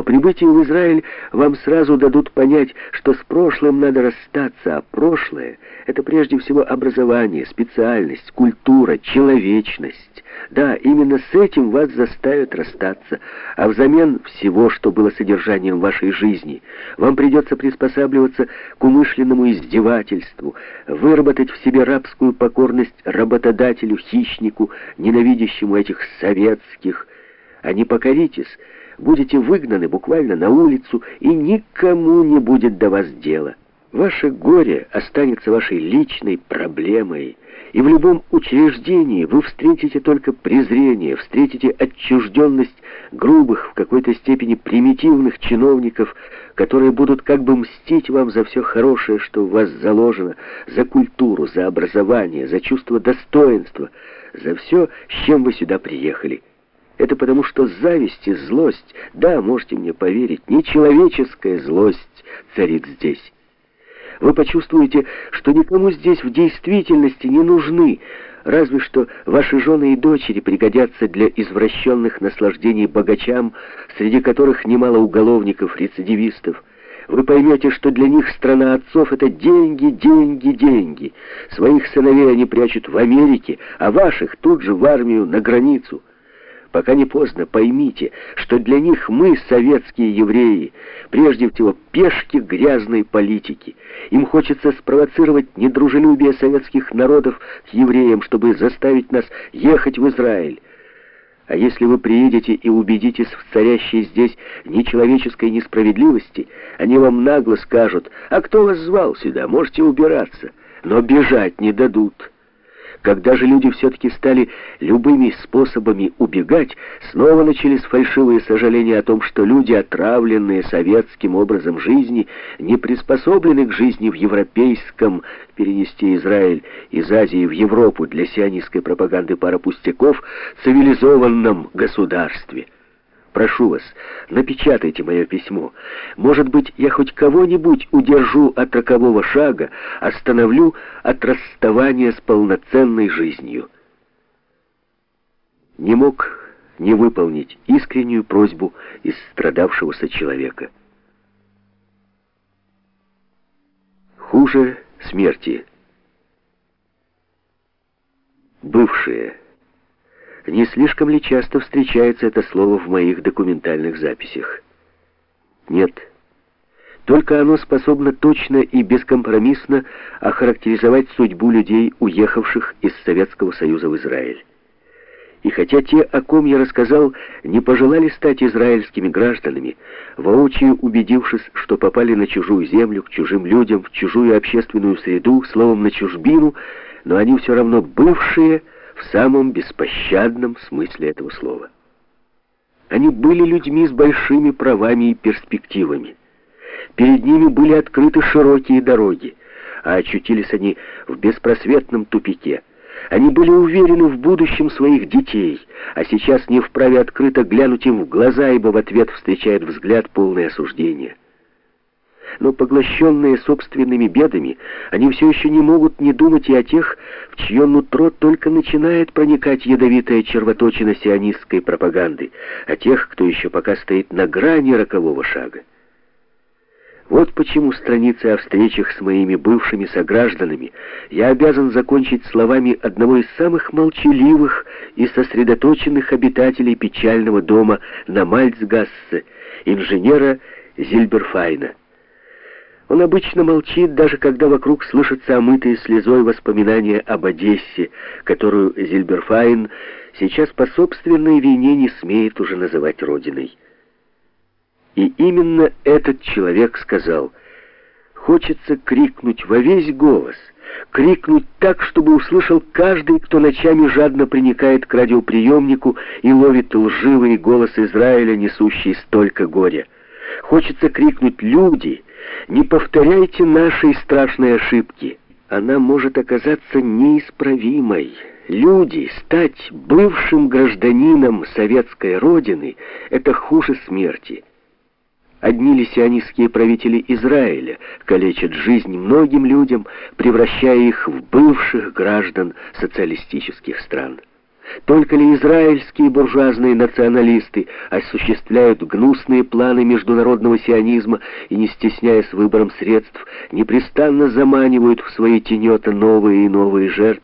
По прибытии в Израиль вам сразу дадут понять, что с прошлым надо расстаться, а прошлое — это прежде всего образование, специальность, культура, человечность. Да, именно с этим вас заставят расстаться, а взамен всего, что было содержанием вашей жизни, вам придется приспосабливаться к умышленному издевательству, выработать в себе рабскую покорность работодателю, хищнику, ненавидящему этих советских. А не покоритесь — будете выгнаны буквально на улицу, и никому не будет до вас дела. Ваше горе останется вашей личной проблемой, и в любом учреждении вы встретите только презрение, встретите отчужденность грубых, в какой-то степени примитивных чиновников, которые будут как бы мстить вам за все хорошее, что в вас заложено, за культуру, за образование, за чувство достоинства, за все, с чем вы сюда приехали. Это потому, что зависть и злость, да, можете мне поверить, нечеловеческая злость царит здесь. Вы почувствуете, что никому здесь в действительности не нужны, разве что ваши жены и дочери пригодятся для извращенных наслаждений богачам, среди которых немало уголовников-рецидивистов. Вы поймете, что для них страна отцов — это деньги, деньги, деньги. Своих сыновей они прячут в Америке, а ваших тут же в армию на границу. Пока не поздно, поймите, что для них мы, советские евреи, прежде всего пешки грязной политики. Им хочется спровоцировать недружелюбие советских народов к евреям, чтобы заставить нас ехать в Израиль. А если вы приедете и убедитесь в царящей здесь нечеловеческой несправедливости, они вам нагло скажут, «А кто вас звал сюда? Можете убираться». Но бежать не дадут. Когда же люди все-таки стали любыми способами убегать, снова начались фальшивые сожаления о том, что люди, отравленные советским образом жизни, не приспособлены к жизни в европейском, перенести Израиль из Азии в Европу для сионистской пропаганды пара пустяков, цивилизованном государстве. Прошу вас, напечатайте мое письмо. Может быть, я хоть кого-нибудь удержу от рокового шага, остановлю от расставания с полноценной жизнью. Не мог не выполнить искреннюю просьбу из страдавшегося человека. Хуже смерти. Бывшие не слишком ли часто встречается это слово в моих документальных записях? Нет. Только оно способно точно и бескомпромиссно охарактеризовать судьбу людей, уехавших из Советского Союза в Израиль. И хотя те, о ком я рассказал, не пожелали стать израильскими гражданами, воочию убедившись, что попали на чужую землю, к чужим людям, в чужую общественную среду, словом, на чужбину, но они все равно бывшие, в самом беспощадном смысле этого слова. Они были людьми с большими правами и перспективами. Перед ними были открыты широкие дороги, а очутились они в беспросветном тупике. Они были уверены в будущем своих детей, а сейчас не вправе открыто глянуть им в глаза, ибо в ответ встречает взгляд полное осуждения но поглощенные собственными бедами, они все еще не могут не думать и о тех, в чье нутро только начинает проникать ядовитая червоточина сионистской пропаганды, о тех, кто еще пока стоит на грани рокового шага. Вот почему страницы о встречах с моими бывшими согражданами я обязан закончить словами одного из самых молчаливых и сосредоточенных обитателей печального дома на Мальцгассе, инженера Зильберфайна. Он обычно молчит, даже когда вокруг слышатся омытые слезой воспоминания об Одессе, которую Зильберфайн сейчас по собственной вине не смеет уже называть родиной. И именно этот человек сказал, «Хочется крикнуть во весь голос, крикнуть так, чтобы услышал каждый, кто ночами жадно приникает к радиоприемнику и ловит лживый голос Израиля, несущий столько горя. Хочется крикнуть «Люди!» Не повторяйте нашей страшной ошибки. Она может оказаться неисправимой. Люди, стать бывшим гражданином советской родины — это хуже смерти. Одни ли сионистские правители Израиля калечат жизнь многим людям, превращая их в бывших граждан социалистических стран. Только ли израильские буржуазные националисты осуществляют гнусные планы международного сионизма и, не стесняясь выбором средств, непрестанно заманивают в свои тенета новые и новые жертвы,